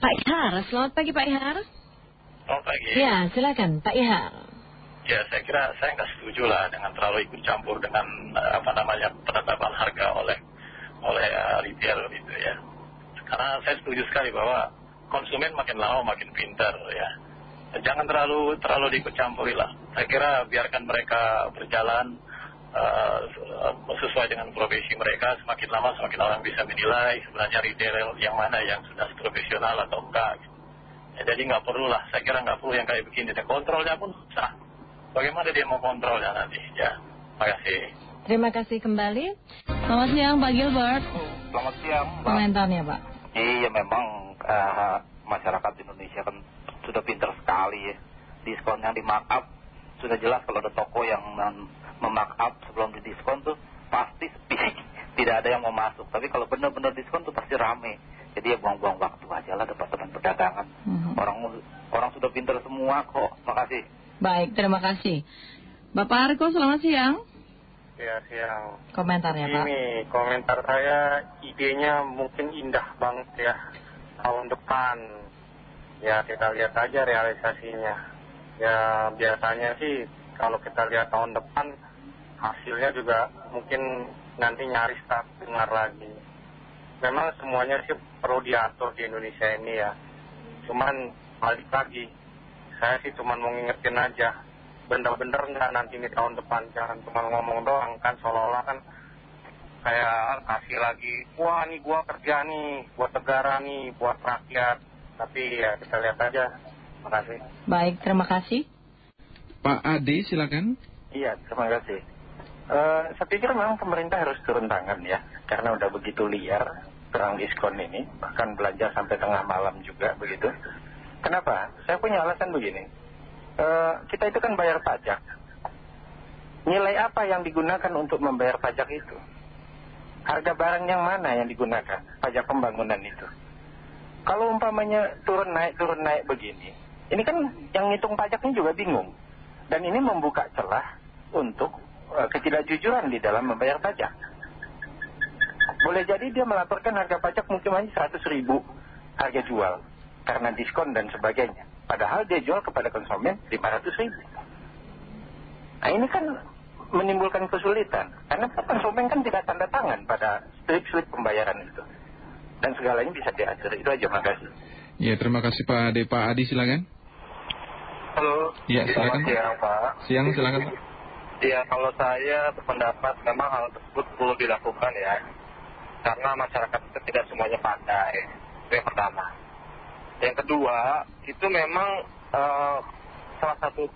Pak Ihar, selamat pagi Pak Ihar. Selamat pagi. Ya, silakan Pak Ihar. Ya, saya kira saya nggak setuju lah dengan terlalu ikut campur dengan eh, apa namanya penetapan harga oleh oleh uh, retail gitu ya. Karena saya setuju sekali bahwa konsumen makin lama makin pintar ya. Jangan terlalu terlalu diikut campuri lah. Saya kira biarkan mereka berjalan sesuai dengan profesi mereka. Semakin lama semakin orang bisa menilai sebenarnya retail yang mana yang sudah profesional atau enggak. Ya, jadi nggak perlu lah. Saya kira nggak perlu yang kayak begini. Dan kontrolnya pun susah. Bagaimana dia mau kontrolnya nanti? Ya, terima kasih. Terima kasih kembali. Selamat siang Pak Gilbert. Selamat siang, Mbak. Komentarnya Pak. Iya, memang uh, masyarakat Indonesia kan sudah pintar sekali ya. Diskon yang di markup sudah jelas kalau ada toko yang memarkup sebelum di diskon tuh pasti sepi. Tidak ada yang mau masuk. Tapi kalau benar-benar diskon tuh pasti rame. Jadi ya buang-buang waktu aja lah departemen perdagangan. Mhm. Orang orang sudah pintar semua kok. Makasih. Baik, terima kasih. Bapak Arko, selamat siang. Ya, siang. Komentarnya Pak. Ini komentar saya, idenya mungkin indah banget ya. Tahun depan, ya kita lihat aja realisasinya. Ya biasanya sih kalau kita lihat tahun depan, hasilnya juga mungkin nanti nyaris tak dengar lagi. Memang semuanya sih perlu diatur di Indonesia ini ya. Cuman balik lagi, saya sih cuma mau ngingetin aja bener-bener nggak nanti ini tahun depan jangan cuma ngomong doang kan seolah-olah kan kayak kasih lagi wah nih gua kerja nih buat negara nih buat rakyat tapi ya kita lihat aja terima kasih Baik, terima kasih. Pak Ade silakan. Iya, terima kasih. Eh, saya pikir memang pemerintah harus turun tangan ya, karena udah begitu liar perang diskon ini, bahkan belanja sampai tengah malam juga begitu. Kenapa? Saya punya alasan begini. Eh, kita itu kan bayar pajak. Nilai apa yang digunakan untuk membayar pajak itu? Harga barang yang mana yang digunakan? Pajak pembangunan itu. Kalau umpamanya turun naik, turun naik begini, ini kan yang ngitung pajaknya juga bingung. Dan ini membuka celah untuk eh, ketidakjujuran di dalam membayar pajak. Boleh jadi dia melaporkan harga pajak mungkin hanya 100 ribu harga jual karena diskon dan sebagainya. Padahal dia jual kepada konsumen 500 ribu. Nah ini kan menimbulkan kesulitan. Karena konsumen kan tidak tanda tangan pada slip-slip pembayaran itu. Dan segalanya bisa diatur. Itu aja, makasih. Ya, terima kasih Pak Ade. Pak Adi silakan. Halo Iya, silakan. selamat siang Pak Siang silakan. Iya, kalau saya berpendapat memang hal tersebut perlu dilakukan ya. Karena masyarakat kita tidak semuanya pandai. Itu yang pertama. Yang kedua, itu memang eh, salah satu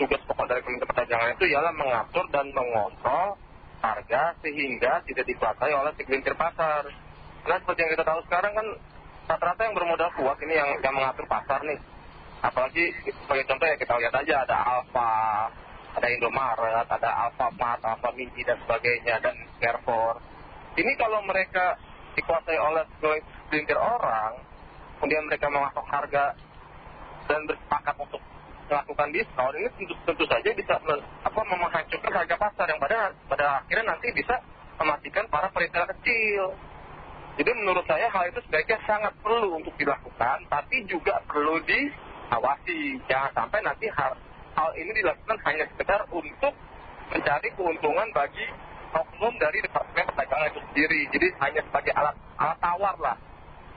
tugas pokok dari Kementerian Perdagangan itu ialah mengatur dan mengontrol harga sehingga tidak dikuasai oleh segelintir pasar. Karena seperti yang kita tahu sekarang kan rata-rata yang bermodal kuat ini yang, yang mengatur pasar nih. Apalagi sebagai contoh ya kita lihat aja ada Alfa, ada Indomaret, ada Alfamart, Alfa Mini dan sebagainya dan Carrefour. Ini kalau mereka dikuasai oleh segelintir orang, kemudian mereka memasok harga dan bersepakat untuk melakukan diskon, ini tentu, tentu saja bisa apa, menghancurkan harga pasar yang pada, pada akhirnya nanti bisa mematikan para peritel kecil. Jadi menurut saya hal itu sebaiknya sangat perlu untuk dilakukan, tapi juga perlu diawasi. Jangan sampai nanti hal, hal ini dilakukan hanya sekedar untuk mencari keuntungan bagi oknum dari Departemen Perdagangan itu sendiri. Jadi hanya sebagai alat, alat tawar lah.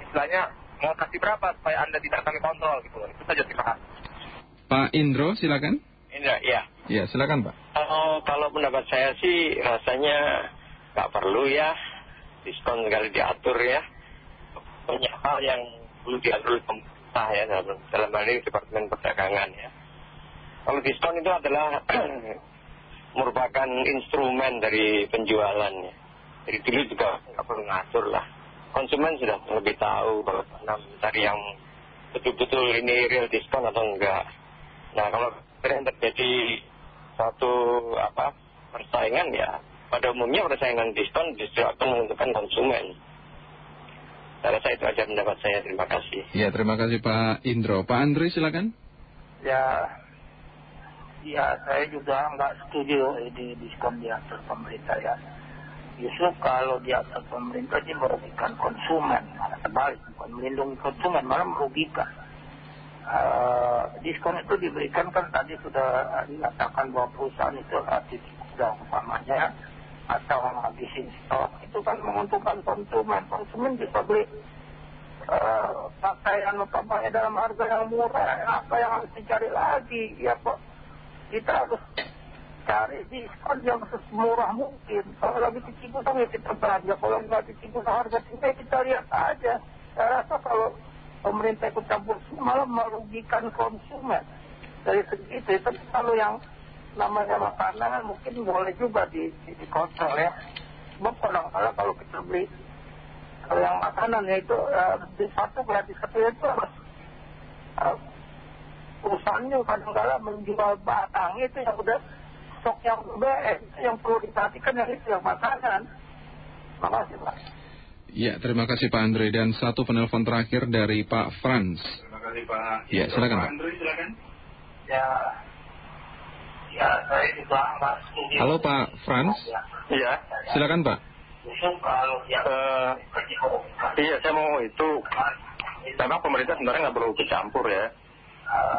Istilahnya mau kasih berapa supaya Anda tidak kami kontrol gitu. Itu saja terima kasih. Pak Indro silakan. Indra, ya. Ya, silakan Pak. Oh, kalau pendapat saya sih rasanya nggak perlu ya diskon sekali diatur ya. Banyak hal yang perlu diatur oleh pemerintah ya dalam, hal ini Departemen Perdagangan ya. Kalau diskon itu adalah merupakan instrumen dari penjualan ya. Jadi dulu juga nggak perlu ngatur lah. Konsumen sudah lebih tahu kalau mana mencari yang betul-betul ini real diskon atau enggak. Nah kalau terjadi satu apa persaingan ya pada umumnya persaingan diskon justru akan menguntungkan konsumen. Saya rasa itu aja pendapat saya. Terima kasih. Ya, terima kasih Pak Indro. Pak Andri silakan. Ya, ya saya juga nggak setuju ini diskon diatur pemerintah ya. Justru kalau di atas pemerintah dia merugikan konsumen, malah terbalik, bukan melindungi konsumen, malah merugikan. Uh, diskon itu diberikan kan tadi sudah dikatakan bahwa perusahaan itu relatif sudah umpamanya atau menghabisin stok itu kan menguntungkan konsumen. Konsumen bisa beli uh, pakaian umpamanya dalam harga yang murah. Apa yang harus dicari lagi? Ya kok kita harus cari diskon yang semurah mungkin. Kalau lagi di Cibusang ya kita belanja. Kalau nggak di Cibusang harga tinggi kita lihat aja. Saya rasa kalau pemerintah ikut campur malah merugikan konsumen. Dari segi itu tapi kalau yang namanya makanan mungkin boleh juga di, di, dikontrol ya sebab kadang-kadang kalau kita beli kalau yang makanan ya itu uh, di satu gratis satu itu harus uh, perusahaannya kadang-kadang menjual batang itu yang udah stok yang BBM itu yang perlu diperhatikan yang itu yang makanan terima kasih Pak Ya, terima kasih Pak Andre. Dan satu penelpon terakhir dari Pak Franz. Terima kasih Pak. Ya, silakan Pak. Andre, silakan. Ya, ya saya juga. Halo Pak Franz. Iya. Silakan Pak. Eh, iya, saya mau itu. Memang pemerintah sebenarnya nggak perlu kecampur ya.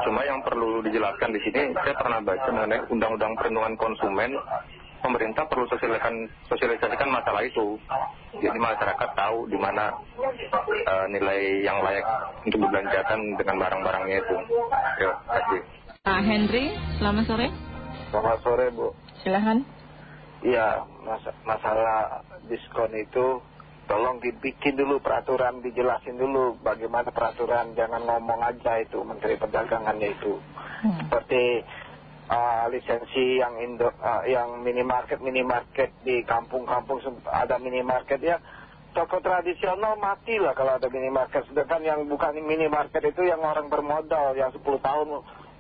Cuma yang perlu dijelaskan di sini, saya pernah baca mengenai Undang-Undang Perlindungan Konsumen. Pemerintah perlu sosialisasikan, sosialisasikan masalah itu. Jadi masyarakat tahu di mana eh, nilai yang layak untuk dibelanjakan dengan barang-barangnya itu. Ya, kasih. Pak Henry, selamat sore. Selamat sore Bu. Silahkan. Iya, mas masalah diskon itu tolong dibikin dulu peraturan, dijelasin dulu bagaimana peraturan, jangan ngomong aja itu Menteri Perdagangannya itu. Hmm. Seperti uh, lisensi yang indo, uh, yang minimarket minimarket di kampung-kampung ada minimarket ya toko tradisional mati lah kalau ada minimarket sedangkan yang bukan minimarket itu yang orang bermodal yang 10 tahun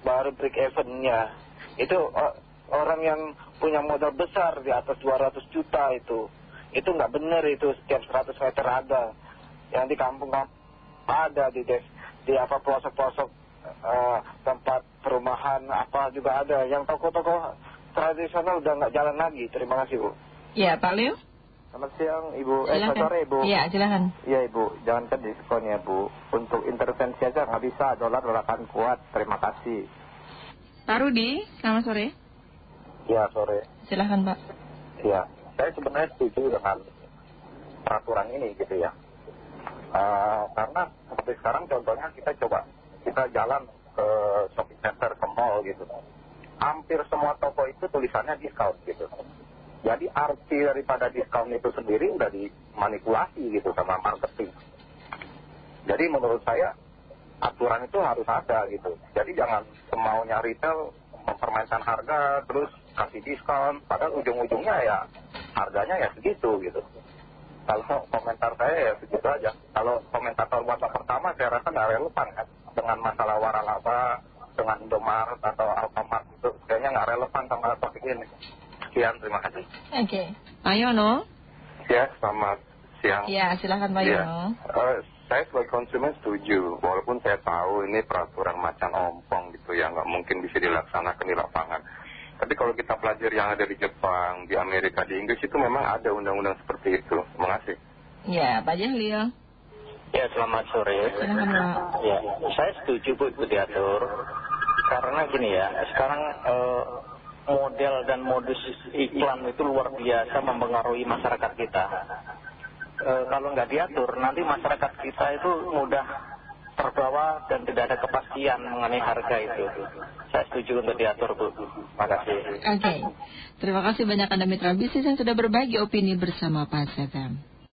baru break evennya itu uh, orang yang punya modal besar di atas 200 juta itu. Itu nggak benar itu setiap 100 meter ada. Yang di kampung-kampung ada di des, di apa pelosok-pelosok eh, tempat perumahan apa juga ada. Yang toko-toko tradisional udah nggak jalan lagi. Terima kasih bu. Ya, Pak Leo. selamat siang ibu. Eh selamat sore bu. Iya, silakan. iya ibu. Jangankan diskon ya bu. Untuk intervensi aja nggak bisa. Dolar dolar akan kuat. Terima kasih Pak Rudi, selamat sore. ya sore Silakan Pak. Ya, saya sebenarnya setuju dengan peraturan ini gitu ya. Eh, karena seperti sekarang contohnya kita coba kita jalan ke shopping center ke mall gitu. Hampir semua toko itu tulisannya diskon gitu. Jadi arti daripada diskon itu sendiri udah dimanipulasi gitu sama marketing. Jadi menurut saya aturan itu harus ada gitu. Jadi jangan semaunya retail mempermainkan harga terus kasih diskon. Padahal ujung-ujungnya ya harganya ya segitu gitu. Kalau komentar saya ya segitu aja. Kalau komentator buat pertama saya rasa nggak relevan kan. Dengan masalah waralaba, dengan Indomaret atau Alfamart itu kayaknya nggak relevan sama topik ini. Sekian, terima kasih. Oke. Pak Yono. Ya, selamat siang. Ya, silakan Pak Iya. Yono. Eh, saya sebagai konsumen setuju, walaupun saya tahu ini peraturan macan ompong gitu ya, nggak mungkin bisa dilaksanakan di lapangan. Tapi kalau kita pelajari yang ada di Jepang, di Amerika, di Inggris itu memang ada undang-undang seperti itu. Terima kasih. Ya, Pak Jahlil. Ya selamat sore. Pak. Ya, saya setuju Bu itu diatur. Karena gini ya, sekarang eh, model dan modus iklan itu luar biasa mempengaruhi masyarakat kita. Eh, kalau nggak diatur, nanti masyarakat kita itu mudah terbawa dan tidak ada kepastian mengenai harga itu. Saya setuju untuk diatur Bu. Terima kasih. Oke. Terima kasih banyak Anda mitra bisnis yang sudah berbagi opini bersama Pak Setam.